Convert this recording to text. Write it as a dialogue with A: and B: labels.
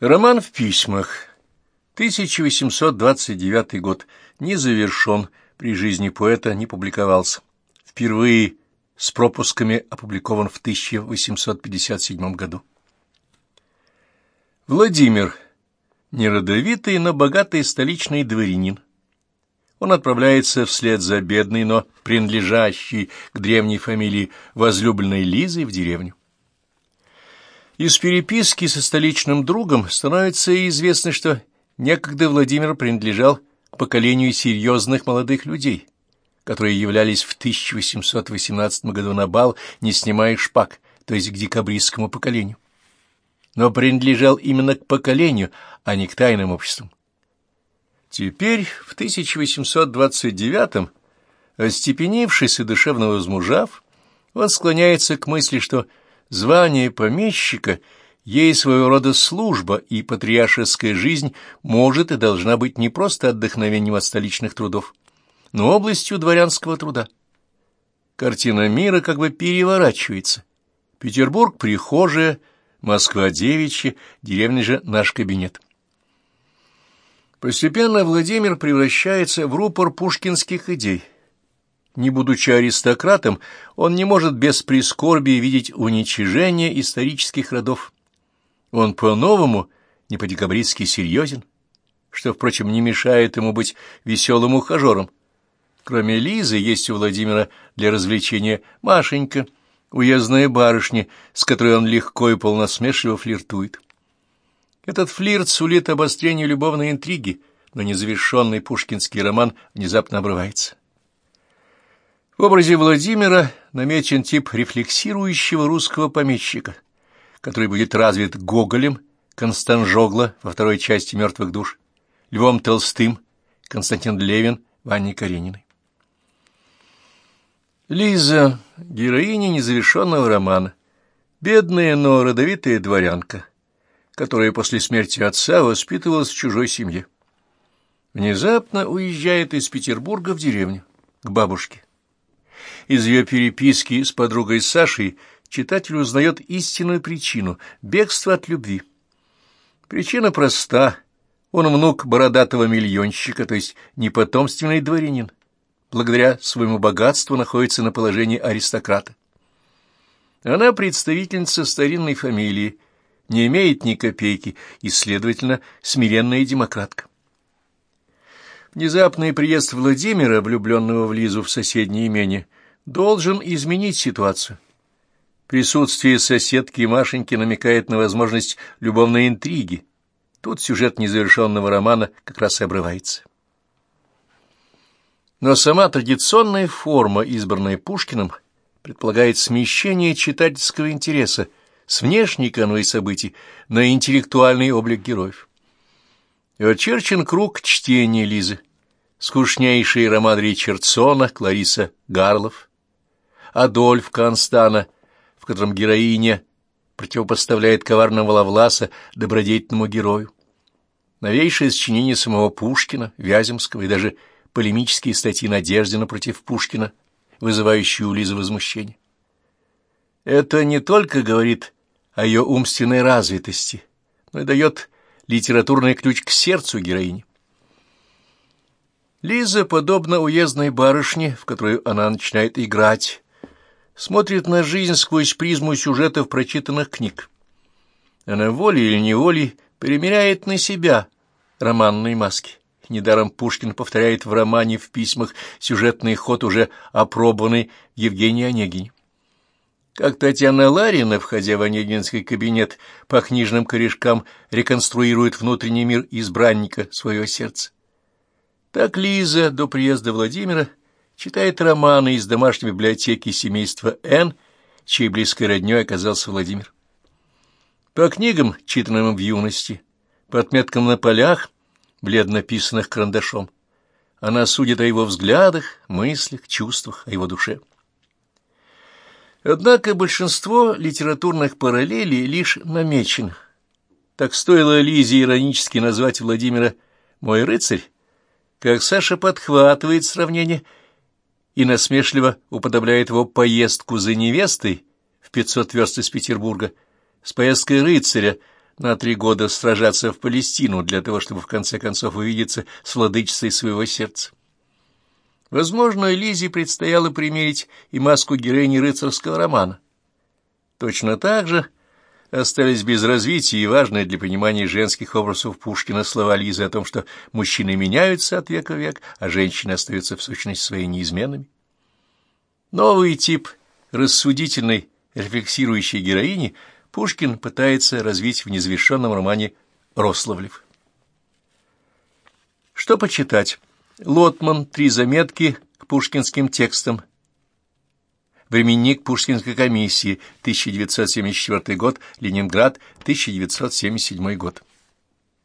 A: Роман в письмах. 1829 год. Не завершен. При жизни поэта не публиковался. Впервые с пропусками опубликован в 1857 году. Владимир. Неродовитый, но богатый столичный дворянин. Он отправляется вслед за бедной, но принадлежащей к древней фамилии возлюбленной Лизой в деревню. Из переписки со столичным другом становится известно, что некогда Владимир принадлежал к поколению серьезных молодых людей, которые являлись в 1818 году на бал, не снимая шпаг, то есть к декабристскому поколению. Но принадлежал именно к поколению, а не к тайным обществам. Теперь, в 1829-м, остепенившись и душевно возмужав, он склоняется к мысли, что Звание помещика есть своего рода служба, и патриаршеская жизнь может и должна быть не просто отдохновением от столичных трудов, но областью дворянского труда. Картина мира как бы переворачивается. Петербург — прихожая, Москва — девичья, деревня же — наш кабинет. Постепенно Владимир превращается в рупор пушкинских идей — не будучи аристократом, он не может без прискорбия видеть уничижение исторических родов. Он по-новому, не по-декабристски серьезен, что, впрочем, не мешает ему быть веселым ухажером. Кроме Лизы, есть у Владимира для развлечения Машенька, уездная барышня, с которой он легко и полносмешливо флиртует. Этот флирт сулит обострение любовной интриги, но незавершенный пушкинский роман внезапно обрывается. В образе Владимира намечен тип рефлексирующего русского помещика, который будет развит Гоголем, Констанжогло во второй части «Мертвых душ», Львом Толстым, Константин Левин, Ваней Карениной. Лиза — героиня незавершенного романа, бедная, но родовитая дворянка, которая после смерти отца воспитывалась в чужой семье. Внезапно уезжает из Петербурга в деревню, к бабушке. Из ее переписки с подругой Сашей читатель узнает истинную причину — бегства от любви. Причина проста. Он внук бородатого миллионщика, то есть непотомственный дворянин. Благодаря своему богатству находится на положении аристократа. Она представительница старинной фамилии, не имеет ни копейки и, следовательно, смиренная демократка. Внезапный приезд Владимира, влюбленного в Лизу в соседнее имение, должен изменить ситуацию. Присутствие соседки Машеньки намекает на возможность любовной интриги. Тут сюжет незавершенного романа как раз и обрывается. Но сама традиционная форма, избранная Пушкиным, предполагает смещение читательского интереса с внешней канвы событий на интеллектуальный облик героев. И очерчен круг чтения Лизы, скучнейший роман Ричардсона, Клариса Гарлов, Адольф Констана, в котором героиня противопоставляет коварного Лавласа добродетельному герою. Новейшее сочинение самого Пушкина, Вяземского и даже полемические статьи Надеждина против Пушкина, вызывающие у Лизы возмущение. Это не только говорит о ее умственной развитости, но и дает литературный ключ к сердцу героини. Лиза, подобно уездной барышне, в которую она начинает играть, смотрит на жизнь сквозь призму сюжетов прочитанных книг. Она волей или неволей примеряет на себя романные маски. Недаром Пушкин повторяет в романе в письмах сюжетный ход, уже опробованный в Евгении Онегине. Как Татьяна Ларина, входя в Онегинский кабинет, по книжным корешкам реконструирует внутренний мир избранника своего сердца. Так Лиза до приезда Владимира читает романы из домашней библиотеки семейства Н, чьей близкой роднёй оказался Владимир. По книгам, читанным в юности, по отметкам на полях, бледно написанных карандашом, она судит о его взглядах, мыслях, чувствах, о его душе. Однако большинство литературных параллелей лишь намечено. Так стоило Лизе иронически назвать Владимира «мой рыцарь», как Саша подхватывает сравнение и насмешливо уподобляет его поездку за невестой в пятьсот верст из Петербурга с поездкой рыцаря на три года сражаться в Палестину для того, чтобы в конце концов увидеться с владычицей своего сердца. Возможно, Лизе предстояло примерить и маску героини рыцарского романа. Точно так же остались без развития и важные для понимания женских образов Пушкина слова Лизы о том, что мужчины меняются от века в век, а женщины остаются в сущности своей неизменными. Новый тип рассудительной, рефлексирующей героини Пушкин пытается развить в незавершенном романе «Рославлев». Что почитать? Лотман, три заметки к пушкинским текстам. Временник Пушкинской комиссии, 1974 год, Ленинград, 1977 год.